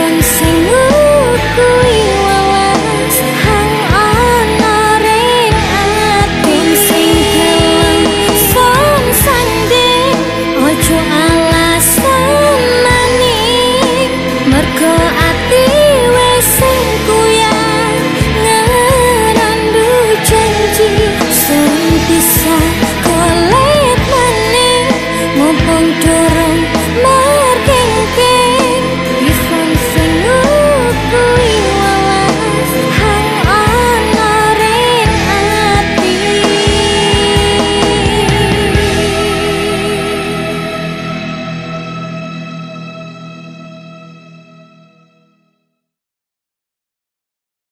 Sing.